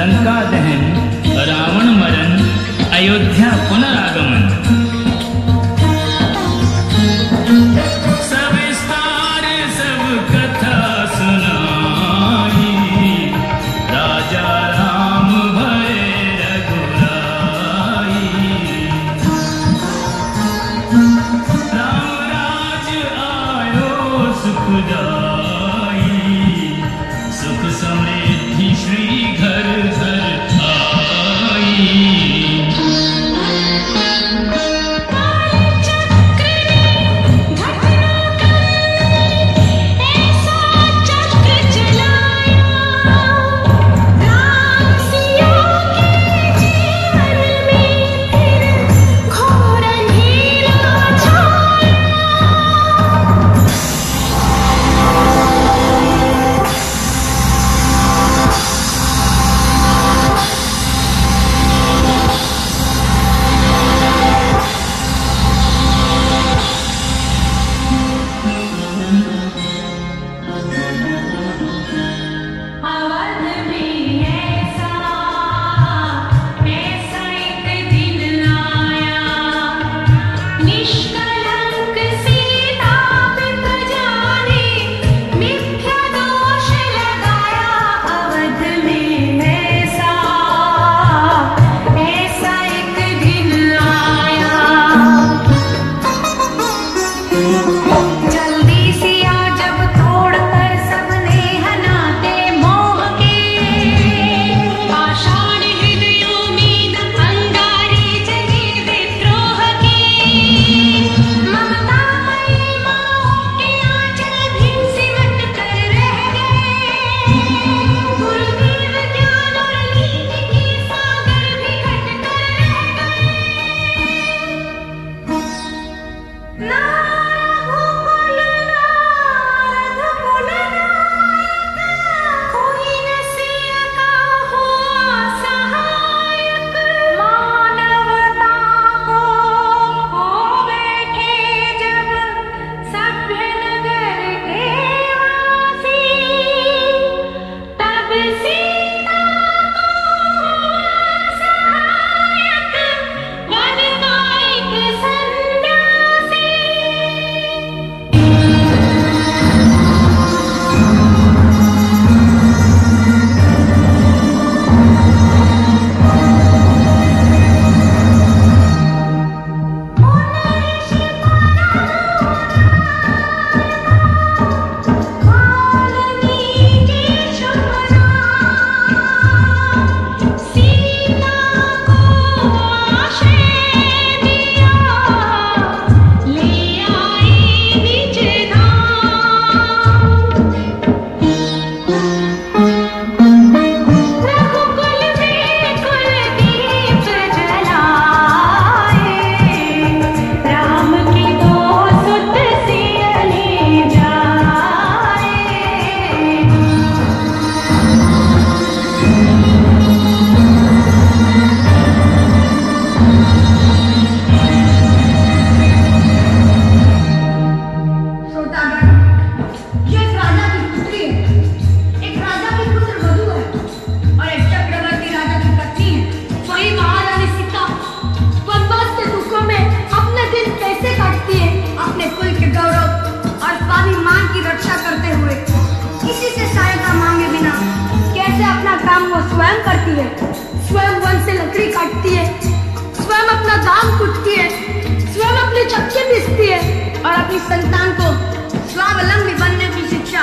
लंका दहन रावण मरण अयोध्या अपनी संतान को स्वावलंबी बनने की शिक्षा।